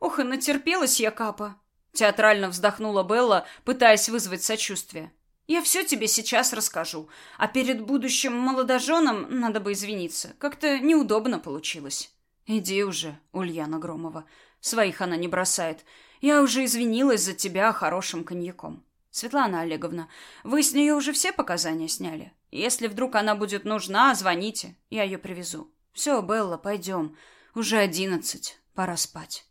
Ох, и натерпелась я, Капа. Театрально вздохнула Белла, пытаясь вызвать сочувствие. Я все тебе сейчас расскажу, а перед будущим молодоженом надо бы извиниться. Как-то неудобно получилось. Иди уже, Ульяна Громова. Своих она не бросает. Я уже извинилась за тебя хорошим коньяком. Светлана Олеговна, вы с нее уже все показания сняли? Если вдруг она будет нужна, звоните, я ее привезу. Все, Белла, пойдем. Уже одиннадцать, пора спать.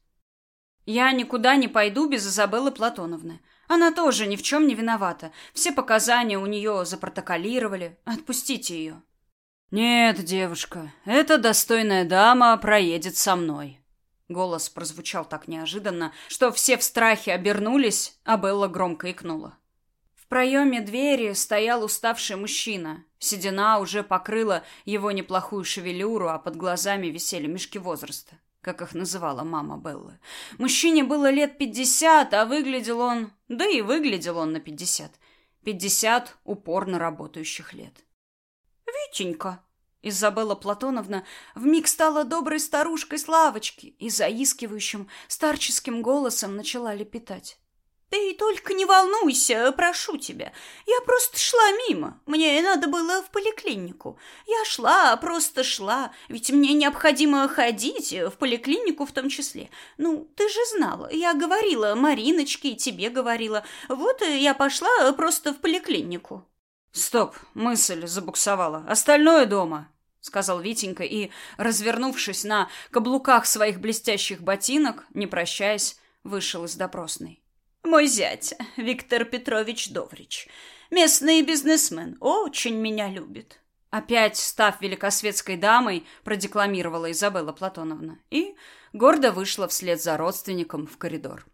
Я никуда не пойду без Изабеллы Платоновны. Она тоже ни в чем не виновата. Все показания у нее запротоколировали. Отпустите ее. Нет, девушка, эта достойная дама проедет со мной. Голос прозвучал так неожиданно, что все в страхе обернулись, а Белла громко икнула. В проеме двери стоял уставший мужчина. Седина уже покрыла его неплохую шевелюру, а под глазами висели мешки возраста как их называла мама Беллы. Мужчине было лет пятьдесят, а выглядел он... Да и выглядел он на пятьдесят. Пятьдесят упорно работающих лет. «Витенька!» Изабелла Платоновна вмиг стала доброй старушкой с лавочки и заискивающим старческим голосом начала лепетать. Ты только не волнуйся, прошу тебя. Я просто шла мимо. Мне надо было в поликлинику. Я шла, просто шла, ведь мне необходимо ходить в поликлинику в том числе. Ну, ты же знала. Я говорила Мариночке и тебе говорила. Вот я пошла просто в поликлинику. Стоп, мысль забуксовала. Остальное дома, сказал Витенька и, развернувшись на каблуках своих блестящих ботинок, не прощаясь, вышел из допросной. Мой зять, Виктор Петрович Доврич. Местный бизнесмен, очень меня любит. Опять, став великосветской дамой, продекламировала Изабелла Платоновна и гордо вышла вслед за родственником в коридор.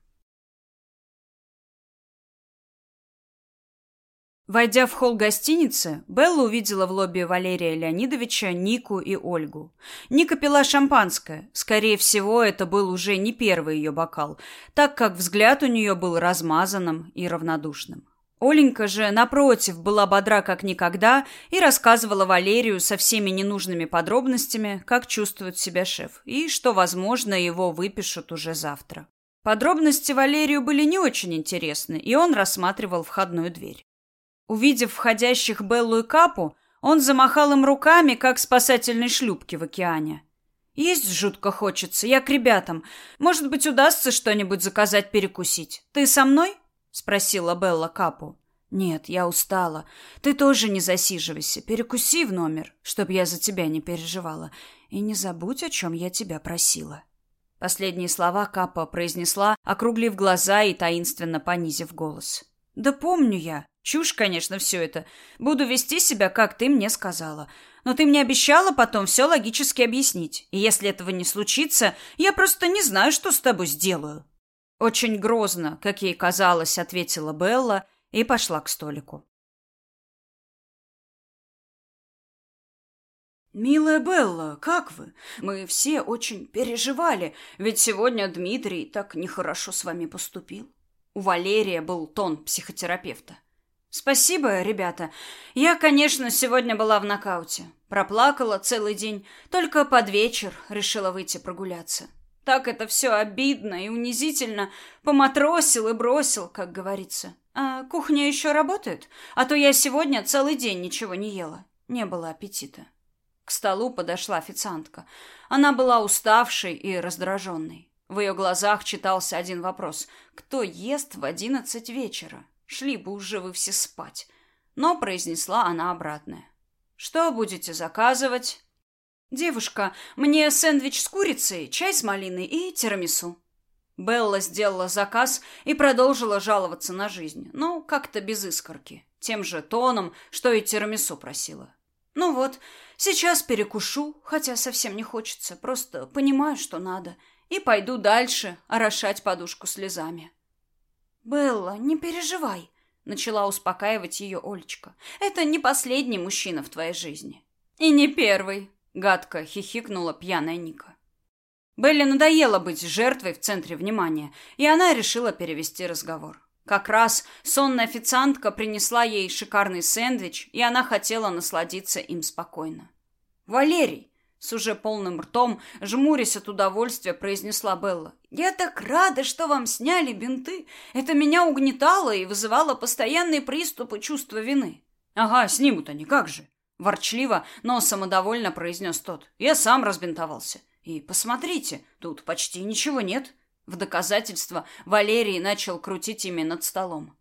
Войдя в холл гостиницы, Белла увидела в лобби Валерия Леонидовича Нику и Ольгу. Ника пила шампанское. Скорее всего, это был уже не первый ее бокал, так как взгляд у нее был размазанным и равнодушным. Оленька же, напротив, была бодра как никогда и рассказывала Валерию со всеми ненужными подробностями, как чувствует себя шеф, и что, возможно, его выпишут уже завтра. Подробности Валерию были не очень интересны, и он рассматривал входную дверь. Увидев входящих Беллу и Капу, он замахал им руками, как спасательной шлюпки в океане. «Есть жутко хочется. Я к ребятам. Может быть, удастся что-нибудь заказать перекусить. Ты со мной?» — спросила Белла Капу. «Нет, я устала. Ты тоже не засиживайся. Перекуси в номер, чтоб я за тебя не переживала. И не забудь, о чем я тебя просила». Последние слова Капа произнесла, округлив глаза и таинственно понизив голос. «Да помню я. Чушь, конечно, все это. Буду вести себя, как ты мне сказала. Но ты мне обещала потом все логически объяснить. И если этого не случится, я просто не знаю, что с тобой сделаю. Очень грозно, как ей казалось, ответила Белла и пошла к столику. «Милая Белла, как вы? Мы все очень переживали, ведь сегодня Дмитрий так нехорошо с вами поступил». У Валерия был тон психотерапевта. Спасибо, ребята. Я, конечно, сегодня была в нокауте. Проплакала целый день, только под вечер решила выйти прогуляться. Так это все обидно и унизительно. Поматросил и бросил, как говорится. А кухня еще работает? А то я сегодня целый день ничего не ела. Не было аппетита. К столу подошла официантка. Она была уставшей и раздраженной. В ее глазах читался один вопрос. Кто ест в одиннадцать вечера? Шли бы уже вы все спать. Но произнесла она обратное. Что будете заказывать? Девушка, мне сэндвич с курицей, чай с малиной и тирамису. Белла сделала заказ и продолжила жаловаться на жизнь, но как-то без искорки, тем же тоном, что и тирамису просила. Ну вот, сейчас перекушу, хотя совсем не хочется, просто понимаю, что надо, и пойду дальше орошать подушку слезами. «Белла, не переживай», — начала успокаивать ее Олечка. «Это не последний мужчина в твоей жизни». «И не первый», — гадко хихикнула пьяная Ника. Белле надоело быть жертвой в центре внимания, и она решила перевести разговор. Как раз сонная официантка принесла ей шикарный сэндвич, и она хотела насладиться им спокойно. «Валерий!» — С уже полным ртом, жмурясь от удовольствия, произнесла Белла. «Я так рада, что вам сняли бинты. Это меня угнетало и вызывало постоянные приступы чувства вины». «Ага, снимут они, как же!» Ворчливо, но самодовольно произнес тот. «Я сам разбинтовался. И посмотрите, тут почти ничего нет». В доказательство Валерий начал крутить ими над столом.